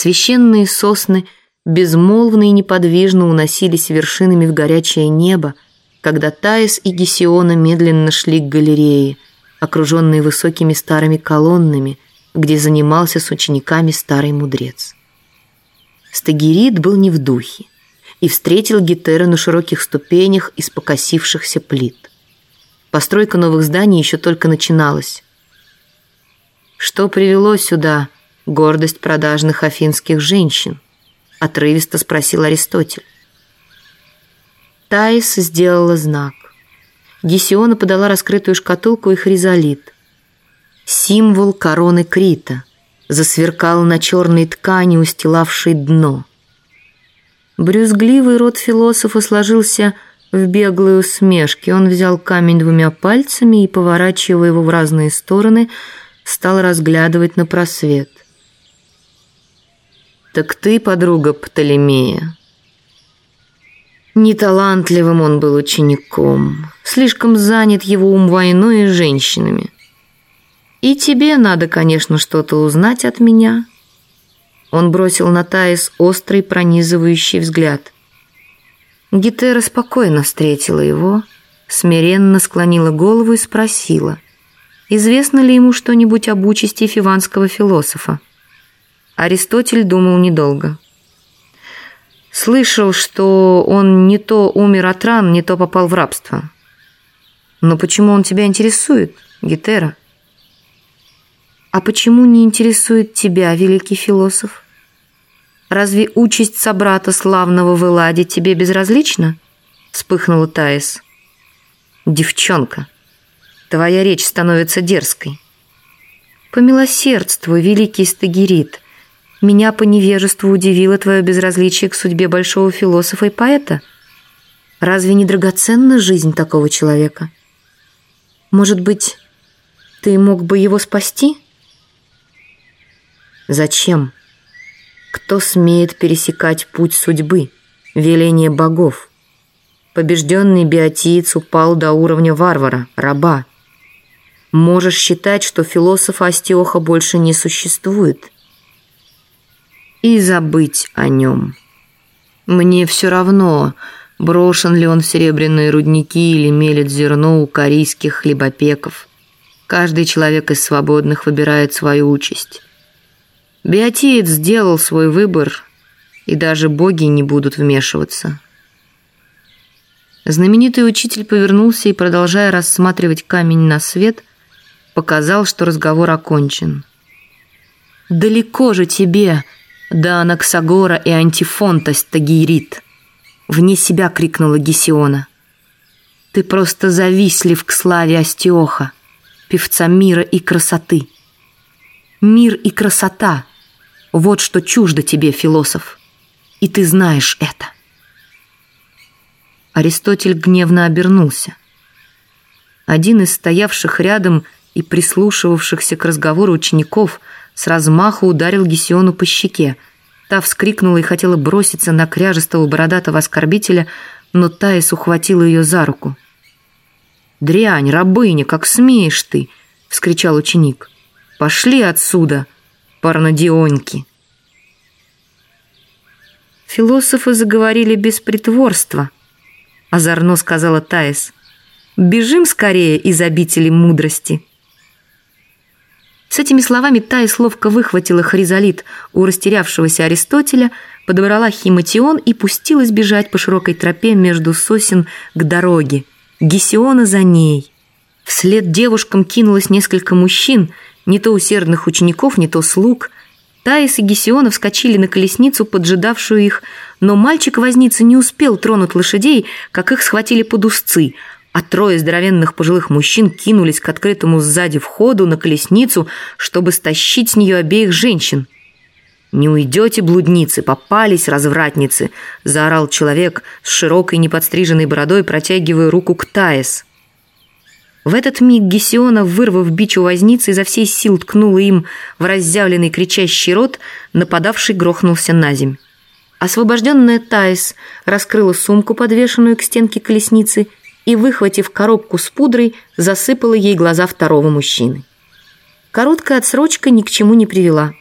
Священные сосны безмолвно и неподвижно уносились вершинами в горячее небо, когда Таис и Гесиона медленно шли к галерее, окруженной высокими старыми колоннами, где занимался с учениками старый мудрец. Стагирит был не в духе и встретил Гетера на широких ступенях из покосившихся плит. Постройка новых зданий еще только начиналась. Что привело сюда гордость продажных афинских женщин? Отрывисто спросил Аристотель. Таис сделала знак. Гесиона подала раскрытую шкатулку и хризолит. Символ короны Крита засверкал на черной ткани, устилавшей дно. Брюзгливый рот философа сложился в беглой усмешке. Он взял камень двумя пальцами и, поворачивая его в разные стороны, стал разглядывать на просвет. «Так ты, подруга Птолемея?» Неталантливым он был учеником, слишком занят его ум войной и женщинами. И тебе надо, конечно, что-то узнать от меня. Он бросил на Таис острый пронизывающий взгляд. Гетера спокойно встретила его, смиренно склонила голову и спросила, известно ли ему что-нибудь об участи фиванского философа. Аристотель думал недолго. Слышал, что он не то умер от ран, не то попал в рабство. Но почему он тебя интересует, Гетера? А почему не интересует тебя, великий философ? Разве участь собрата славного в Эладе тебе безразлична? Вспыхнула Таис. Девчонка, твоя речь становится дерзкой. Помилосердствуй, великий стагирит, меня по невежеству удивило твое безразличие к судьбе большого философа и поэта. Разве не драгоценна жизнь такого человека? Может быть, ты мог бы его спасти? Зачем? Кто смеет пересекать путь судьбы, веление богов? Побежденный биотиец упал до уровня варвара, раба. Можешь считать, что философа Астиоха больше не существует – и забыть о нем. Мне все равно, брошен ли он в серебряные рудники или мелет зерно у корейских хлебопеков. Каждый человек из свободных выбирает свою участь. Биотиец сделал свой выбор, и даже боги не будут вмешиваться. Знаменитый учитель повернулся и, продолжая рассматривать камень на свет, показал, что разговор окончен. «Далеко же тебе!» Да Анаксагора и Антифонта стагирит!» Вне себя крикнула Гесиона. «Ты просто завистлив к славе Астиоха, певца мира и красоты. Мир и красота — вот что чуждо тебе, философ, и ты знаешь это». Аристотель гневно обернулся. Один из стоявших рядом и прислушивавшихся к разговору учеников — с размаху ударил Гесиону по щеке. Та вскрикнула и хотела броситься на кряжестого бородатого оскорбителя, но Таис ухватила ее за руку. «Дрянь, рабыня, как смеешь ты!» — вскричал ученик. «Пошли отсюда, парнодионьки!» «Философы заговорили без притворства», — озорно сказала Таис. «Бежим скорее из обители мудрости». С этими словами Таис ловко выхватила хризолит у растерявшегося Аристотеля, подобрала химатион и пустилась бежать по широкой тропе между сосен к дороге. Гесиона за ней. Вслед девушкам кинулось несколько мужчин, не то усердных учеников, не то слуг. Таис и Гесиона вскочили на колесницу, поджидавшую их, но мальчик-возница не успел тронуть лошадей, как их схватили под узцы – а трое здоровенных пожилых мужчин кинулись к открытому сзади входу на колесницу, чтобы стащить с нее обеих женщин. «Не уйдете, блудницы, попались, развратницы!» – заорал человек с широкой неподстриженной бородой, протягивая руку к Таис. В этот миг Гесиона, вырвав бич у возницы, изо всей сил ткнула им в разъявленный кричащий рот, нападавший грохнулся на земь. Освобожденная Таис раскрыла сумку, подвешенную к стенке колесницы, и, выхватив коробку с пудрой, засыпала ей глаза второго мужчины. Короткая отсрочка ни к чему не привела.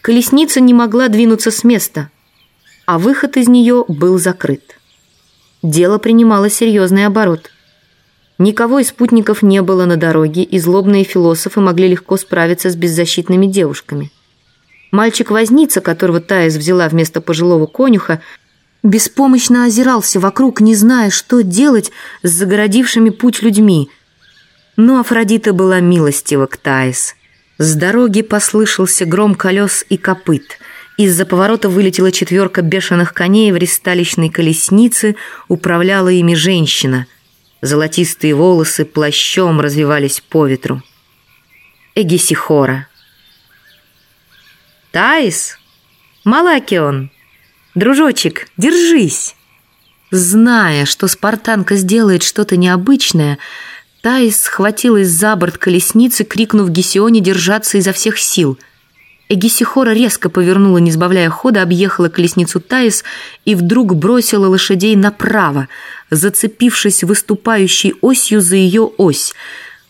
Колесница не могла двинуться с места, а выход из нее был закрыт. Дело принимало серьезный оборот. Никого из спутников не было на дороге, и злобные философы могли легко справиться с беззащитными девушками. Мальчик-возница, которого Таис взяла вместо пожилого конюха, беспомощно озирался вокруг, не зная, что делать с загородившими путь людьми. Но Афродита была милостива к Таис. С дороги послышался гром колес и копыт. Из-за поворота вылетела четверка бешеных коней в ристалищной колеснице, управляла ими женщина. Золотистые волосы плащом развивались по ветру. Эгисихора. «Таис? Малакион!» «Дружочек, держись!» Зная, что спартанка сделает что-то необычное, Таис схватилась за борт колесницы, крикнув Гесионе держаться изо всех сил. Эгисихора резко повернула, не сбавляя хода, объехала колесницу Таис и вдруг бросила лошадей направо, зацепившись выступающей осью за ее ось –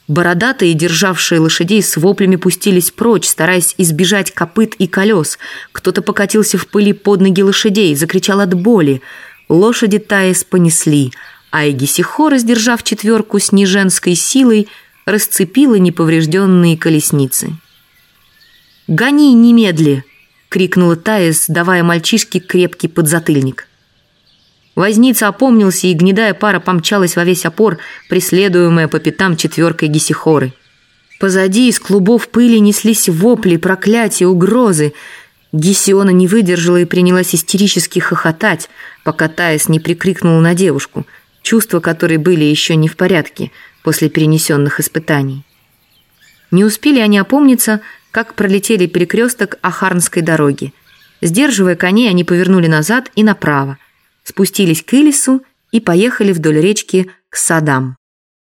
Бородатые, державшие лошадей, с воплями пустились прочь, стараясь избежать копыт и колес. Кто-то покатился в пыли под ноги лошадей, закричал от боли. Лошади Таис понесли, а Эгисихо, раздержав четверку с неженской силой, расцепила неповрежденные колесницы. «Гони немедли!» — крикнула Таис, давая мальчишке крепкий подзатыльник. Возница опомнился, и гнедая пара помчалась во весь опор, преследуемая по пятам четверкой гисихоры. Позади из клубов пыли неслись вопли, проклятия, угрозы. Гесиона не выдержала и принялась истерически хохотать, пока Таис не прикрикнула на девушку, чувства которой были еще не в порядке после перенесенных испытаний. Не успели они опомниться, как пролетели перекресток Ахарнской дороги. Сдерживая коней, они повернули назад и направо, спустились к Илису и поехали вдоль речки к садам.